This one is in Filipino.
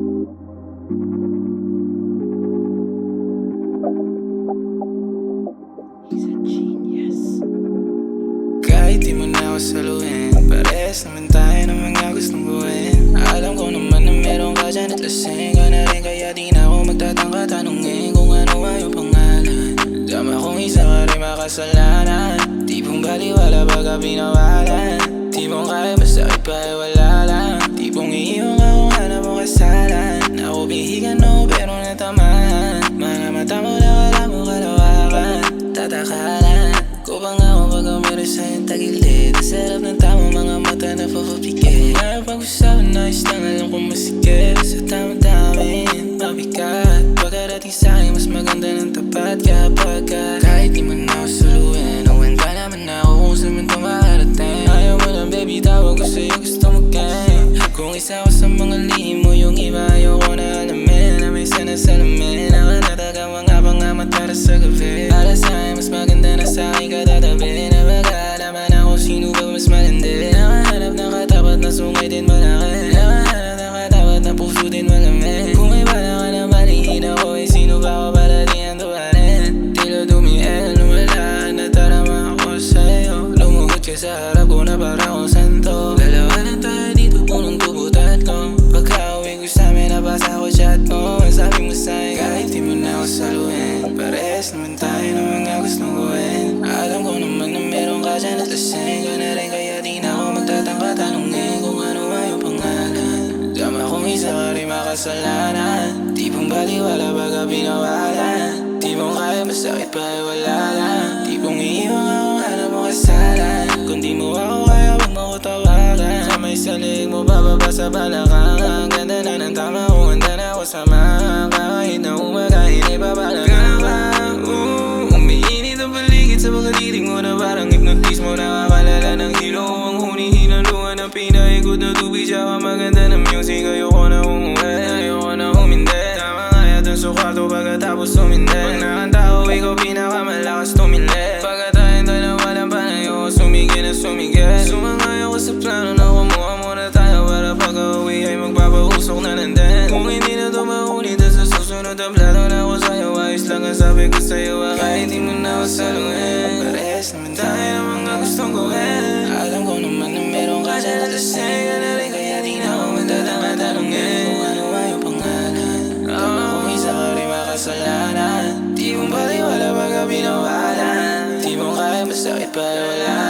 Kahit di mo na ako saluhin Pares naman tayo ng mga gustong buuin Alam ko naman na meron ka dyan at lasing ka na rin Kaya di na ako magtatangka tanungin Kung ano ang iyong pangalan. Dama kong isa ka rin makasalanan Tipong baliwala baga pinawa pero natamaan Mga mata mo na wala mo kalawakan. Tatakalan ko ba nga ako pag meron sa'yong tagilid. Ang sarap ng tama mga mata na papapikit Ngayon pag-usapan na is lang alam kong masikip. Sa tamang damin, mabigat. Pagkarating sa'kin mas maganda ng tapat. Kapag ka kahit di mo na ako saluhin Uwan pa naman ako kung saan man tumarating Ayaw mo lang baby tawag ko sa'yo gusto mo gang Kung isa ko sa mga lihim mo yung iba ayaw ko na Na may sinasalamin Ako dyan at lasing ka na rin Kaya di na ako magtatangka tanungin Kung ano ba yung pangalan? Dama kong isa ka rin makasalanan. Di pong baliwala baga pinawalan Di mong kaya masakit pa ay wala lang Di pong iiwan kung hanap mo kasalan. Kung di mo ako kaya wag mo sa leg mo bababa sa balakang Ang ganda na ng tama kung handa na ako samahan Kahit na pagkatapos tumindi Pag nakanta ko ikaw pinakamalakas tumili Pagka tayong dalawa lang panayo Sumigil na sumigil Sumangay ako sa plano na kumuha muna tayo Para pagka uwi ay magpapausok na nandun Kung hindi na to maulit sa susunod na plano na ako sa'yo Ayos lang ang sabi ko sa'yo ah, Kahit di mo na ako saluhin Parehas naman tayo ng mga gustong gawin Alam ko naman na meron ka dyan at lasing ka Di mong baliwala